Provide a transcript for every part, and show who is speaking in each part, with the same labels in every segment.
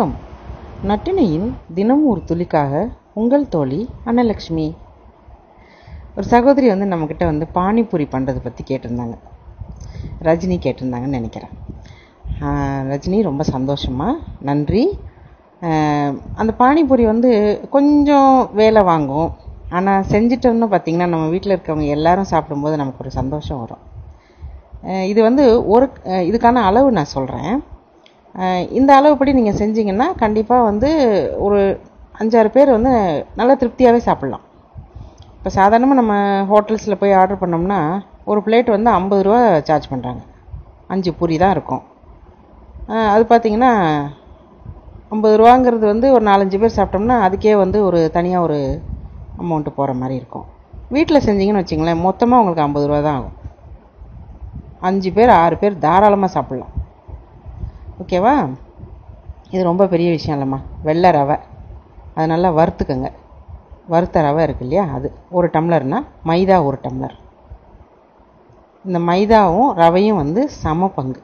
Speaker 1: வணக்கம். நட்டினையின் தினம் ஒரு துளிக்காக உங்கள் தோழி அன்னலக்ஷ்மி. ஒரு சகோதரி வந்து நம்மக்கிட்ட வந்து பானிபூரி பண்ணுறதை பற்றி கேட்டிருந்தாங்க. ரஜினி கேட்டிருந்தாங்கன்னு நினைக்கிறேன். ரஜினி ரொம்ப சந்தோஷமா நன்றி. அந்த பானிபூரி வந்து கொஞ்சம் வேலை வாங்கும். ஆனால் செஞ்சிட்டோம்னு பார்த்திங்கன்னா நம்ம வீட்டில் இருக்கவங்க எல்லாரும் சாப்பிடும்போது நமக்கு ஒரு சந்தோஷம் வரும். இது வந்து ஒரு இதுக்கான அளவு நான் சொல்கிறேன் இந்த அளவுப்படி நீங்கள் செஞ்சீங்கன்னா கண்டிப்பாக வந்து ஒரு அஞ்சாறு பேர் வந்து நல்லா திருப்தியாகவே சாப்பிட்லாம். இப்போ சாதாரணமாக நம்ம ஹோட்டல்ஸில் போய் ஆர்டர் பண்ணோம்னா ஒரு பிளேட் வந்து ஐம்பது ரூபா சார்ஜ் பண்ணுறாங்க அஞ்சு பூரி தான் இருக்கும். அது பார்த்தீங்கன்னா ஐம்பது ரூபாங்கிறது வந்து ஒரு நாலஞ்சு பேர் சாப்பிட்டோம்னா அதுக்கே வந்து ஒரு தனியாக ஒரு அமௌண்ட்டு போகிற மாதிரி இருக்கும். வீட்டில் செஞ்சீங்கன்னு வச்சிங்களேன் மொத்தமாக உங்களுக்கு ஐம்பது ரூபா தான் ஆகும். அஞ்சு பேர் ஆறு பேர் தாராளமாக சாப்பிட்லாம். ஓகேவா? இது ரொம்ப பெரிய விஷயம் இல்லைம்மா. வெள்ளை ரவை. அது நல்லா வறுத்துக்கங்க. வறுத்த ரவை இருக்கு இல்லையா? அது. ஒரு டம்ளர்னால் மைதா ஒரு டம்ளர். இந்த மைதாவும் ரவையும் வந்து சம பங்கு.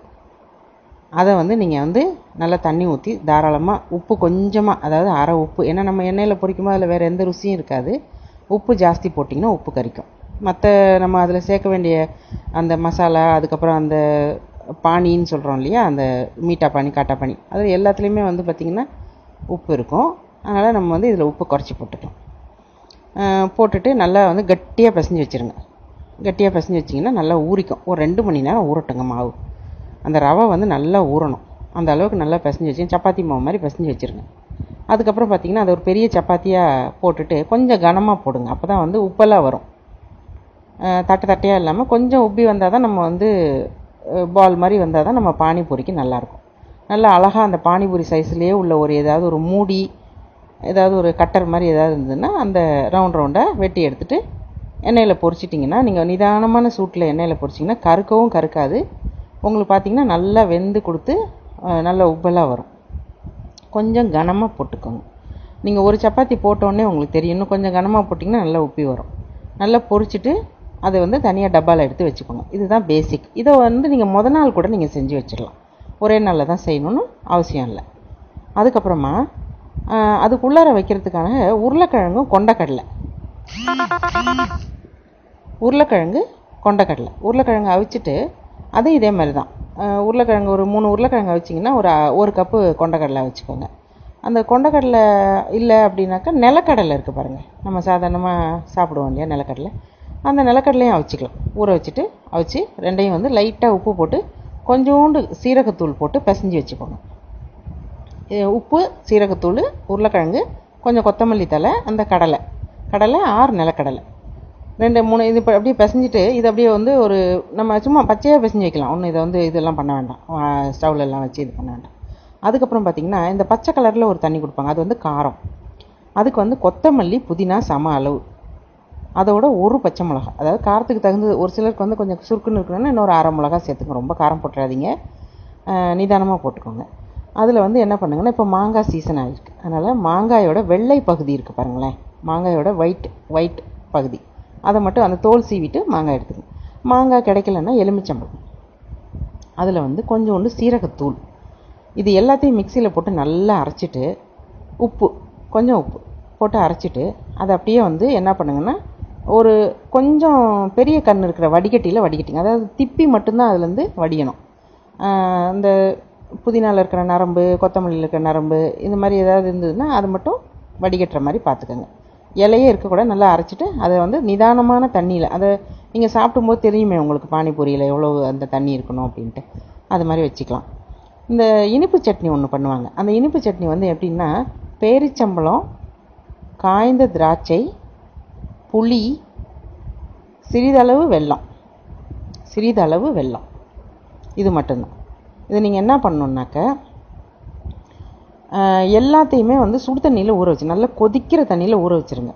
Speaker 1: அதை வந்து நீங்கள் வந்து நல்லா தண்ணி ஊற்றி தாராளமாக உப்பு கொஞ்சமாக அதாவது அரை உப்பு. ஏன்னா நம்ம எண்ணெயில் பொரிக்கும்போது அதில் வேறு எந்த ருசியும் இருக்காது. உப்பு ஜாஸ்தி போட்டிங்கன்னா உப்பு கரிக்கும். மற்ற நம்ம அதில் சேர்க்க வேண்டிய அந்த மசாலா அதுக்கப்புறம் அந்த பானின்னு சொல்கிறோம் இல்லையா? அந்த மீட்டா பானி காட்டா பானி. அதில் எல்லாத்துலேயுமே வந்து பார்த்திங்கன்னா உப்பு இருக்கும். அதனால் நம்ம வந்து இதில் உப்பு குறைச்சி போட்டுக்கலாம். போட்டுட்டு நல்லா வந்து கட்டியாக பிசைஞ்சு வச்சுருங்க. கட்டியாக பிசைஞ்சு வச்சிங்கன்னா நல்லா ஊறிக்கும். ஒரு ரெண்டு மணி நேரம் ஊறட்டுங்க மாவு. அந்த ரவை வந்து நல்லா ஊறணும். அந்த அளவுக்கு நல்லா பிசைஞ்சு வச்சு சப்பாத்தி மாவு மாதிரி பிசைஞ்சு வச்சுருங்க. அதுக்கப்புறம் பார்த்திங்கன்னா அதை ஒரு பெரிய சப்பாத்தியாக போட்டுட்டு கொஞ்சம் கனமாக போடுங்க. அப்போ தான் வந்து உப்பெல்லாம் வரும். தட்டை தட்டையாக இல்லாமல் கொஞ்சம் உப்பி வந்தால் தான் நம்ம வந்து பால் மாதிரி வந்தால் தான் நம்ம பானிபூரிக்கு நல்லாயிருக்கும். நல்லா அழகாக அந்த பானிபூரி சைஸ்லேயே உள்ள ஒரு ஏதாவது ஒரு மூடி ஏதாவது ஒரு கட்டர் மாதிரி ஏதாவது இருந்ததுன்னா அந்த ரவுண்ட் ரவுண்டாக வெட்டி எடுத்துகிட்டு எண்ணெயில் பொரிச்சிட்டிங்கன்னா நீங்கள் நிதானமான சூட்டில் எண்ணெயில் பொரிச்சிங்கன்னா கருக்கவும் கருக்காது. உங்களுக்கு பார்த்தீங்கன்னா நல்லா வெந்து கொடுத்து நல்லா உப்பலாக வரும். கொஞ்சம் கனமாக போட்டுக்கோங்க. நீங்கள் ஒரு சப்பாத்தி போட்டோடனே உங்களுக்கு தெரியும். இன்னும் கொஞ்சம் கனமாக போட்டிங்கன்னா நல்லா உப்பி வரும். நல்லா பொரிச்சிட்டு அதை வந்து தனியாக டப்பாவில் எடுத்து வச்சுக்கோங்க இதுதான் பேசிக் இதை வந்து நீங்கள் முத நாள் கூட நீங்கள் செஞ்சு வச்சிடலாம். ஒரே நாளில் தான் செய்யணும்னு அவசியம் இல்லை. அதுக்கப்புறமா அதுக்குள்ளார வைக்கிறதுக்கான உருளைக்கிழங்கும் கொண்டக்கடலை. உருளைக்கிழங்கு கொண்டக்கடலை. உருளைக்கிழங்கு அவிச்சிட்டு அதுவும் இதே மாதிரி தான். உருளைக்கிழங்கு ஒரு மூணு உருளைக்கிழங்கு அவிச்சிங்கன்னா ஒரு ஒரு கப்பு கொண்டக்கடலை வச்சுக்கோங்க அந்த கொண்டக்கடலை இல்லை அப்படின்னாக்கா நிலக்கடலை இருக்குது பாருங்கள் நம்ம சாதாரணமாக சாப்பிடுவோம் இல்லையா நிலக்கடலை? அந்த நிலக்கடலையும் அவிச்சிக்கலாம். ஊற வச்சுட்டு அவிச்சு ரெண்டையும் வந்து லைட்டாக உப்பு போட்டு கொஞ்சோண்டு சீரகத்தூள் போட்டு பிசைஞ்சு வச்சுக்கோங்க. இது உப்பு சீரகத்தூள் உருளைக்கிழங்கு கொஞ்சம் கொத்தமல்லி தழை அந்த கடலை. கடலை ஆறு நிலக்கடலை. ரெண்டு மூணு இது இப்போ அப்படியே பிசைஞ்சிட்டு இது அப்படியே வந்து ஒரு நம்ம சும்மா பச்சையாக பிசைஞ்சு வைக்கலாம். ஒன்றும் இதை வந்து இதெல்லாம் பண்ண வேண்டாம். ஸ்டவ்ல எல்லாம் வச்சு இது பண்ண வேண்டாம். அதுக்கப்புறம் பார்த்திங்கன்னா இந்த பச்சை கலரில் ஒரு தண்ணி கொடுப்பாங்க. அது வந்து காரம். அதுக்கு வந்து கொத்தமல்லி புதினா சம அளவு. அதோட ஒரு பச்சை மிளகா அதாவது காரத்துக்கு தகுந்தது ஒரு சிலருக்கு வந்து கொஞ்சம் சுருக்குன்னு இருக்கணும்னா இன்னொரு அரை மிளகா சேர்த்துங்க. ரொம்ப காரம் போட்டுறாதீங்க. நிதானமாக போட்டுக்கோங்க. அதில் வந்து என்ன பண்ணுங்கன்னா இப்போ மாங்காய் சீசன் ஆகிருக்கு அதனால் மாங்காயோட வெள்ளை பகுதி இருக்குது பாருங்களேன். மாங்காயோட ஒயிட் ஒயிட் பகுதி. அதை மட்டும் அந்த தோல் சீவிட்டு மாங்காய் எடுத்துக்கணும். மாங்காய் கிடைக்கலன்னா எலுமிச்சம்பழம். அதில் வந்து கொஞ்சோண்டு சீரகத்தூள். இது எல்லாத்தையும் மிக்சியில் போட்டு நல்லா அரைச்சிட்டு உப்பு கொஞ்சம் உப்பு போட்டு அரைச்சிட்டு அதை அப்படியே வந்து என்ன பண்ணுங்கன்னா ஒரு கொஞ்சம் பெரிய கண் இருக்கிற வடிகட்டியில் வடிகட்டிங்க. அதாவது திப்பி மட்டும்தான் அதுலேருந்து வடியணும். இந்த அந்த புதினாவில் இருக்கிற நரம்பு கொத்தமல்லியில் இருக்கிற நரம்பு இந்த மாதிரி ஏதாவது இருந்ததுன்னா அது மட்டும் வடிகட்டுற மாதிரி பார்த்துக்கோங்க இலையே இருக்கக்கூடாது நல்லா அரைச்சிட்டு அதை வந்து நிதானமான தண்ணியில் அதை நீங்கள் சாப்பிடும்போது தெரியுமே உங்களுக்கு பானிபூரியில் எவ்வளோ அந்த தண்ணி இருக்கணும் அப்படின்ட்டு. அது மாதிரி வச்சுக்கலாம். இந்த இனிப்பு சட்னி ஒன்று பண்ணுவாங்க. அந்த இனிப்பு சட்னி வந்து எப்படின்னா பேரிச்சம்பழம் காய்ந்த திராட்சை புளி சிறிதளவு வெல்லம். சிறிதளவு வெல்லம். இது மட்டும்தான். இது நீங்கள் என்ன பண்ணணுன்னாக்க எல்லாத்தையுமே வந்து சுடு தண்ணியில் ஊற வச்சு நல்லா கொதிக்கிற தண்ணியில் ஊற வச்சுருங்க.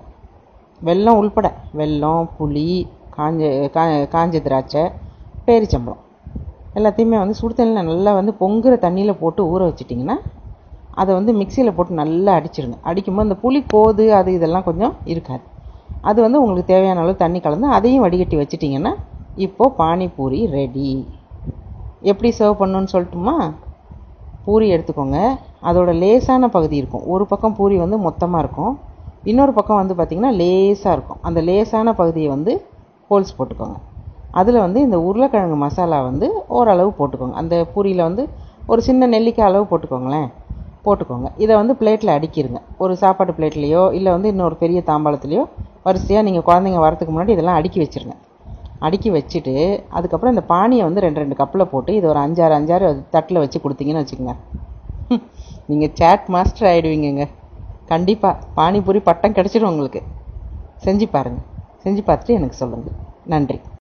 Speaker 1: வெல்லம் உள்பட வெல்லம் புளி காஞ்ச கா காஞ்ச திராட்சை பேரிச்சம்பழம். எல்லாத்தையுமே வந்து சுடு தண்ணியில் நல்லா வந்து பொங்குற தண்ணியில் போட்டு ஊற வச்சிட்டிங்கன்னா அதை வந்து மிக்சியில் போட்டு நல்லா அடிச்சிருங்க. அடிக்கும்போது அந்த புளி கோது அது இதெல்லாம் கொஞ்சம் இருக்காது. அது வந்து உங்களுக்கு தேவையான அளவு தண்ணி கலந்து அதையும் வடிகட்டி வச்சிட்டிங்கன்னா இப்போது பானிபூரி ரெடி எப்படி சர்வ் பண்ணணுன்னு சொல்லட்டுமா? பூரி எடுத்துக்கோங்க. அதோட லேசான பகுதி இருக்கும். ஒரு பக்கம் பூரி வந்து மொத்தமாக இருக்கும். இன்னொரு பக்கம் வந்து பார்த்திங்கன்னா லேசாக இருக்கும். அந்த லேசான பகுதியை வந்து ஹோல்ஸ் போட்டுக்கோங்க. அதில் வந்து இந்த உருளைக்கிழங்கு மசாலா வந்து ஓரளவு போட்டுக்கோங்க. அந்த பூரியில் வந்து ஒரு சின்ன நெல்லிக்காய் அளவு போட்டுக்கோங்களேன். போட்டுக்கோங்க. இதை வந்து பிளேட்டில் அடிக்கிருங்க. ஒரு சாப்பாடு பிளேட்லேயோ இல்லை வந்து இன்னொரு பெரிய தாம்பாளத்துலேயோ வரிசையாக நீங்கள் குழந்தைங்க வரதுக்கு முன்னாடி இதெல்லாம் அடுக்கி வச்சுருங்க. அடுக்கி வச்சுட்டு அதுக்கப்புறம் இந்த பானியை வந்து ரெண்டு ரெண்டு கப்பில் போட்டு இது ஒரு அஞ்சாறு அஞ்சாறு தட்டில் வச்சு கொடுத்தீங்கன்னு வச்சுக்கோங்க. நீங்கள் சேட் மாஸ்டர் ஆகிடுவீங்கங்க கண்டிப்பாக பானிபூரி பட்டம் கிடச்சிடும் உங்களுக்கு. செஞ்சு பாருங்கள் செஞ்சு பார்த்துட்டு எனக்கு சொல்லுங்கள் நன்றி.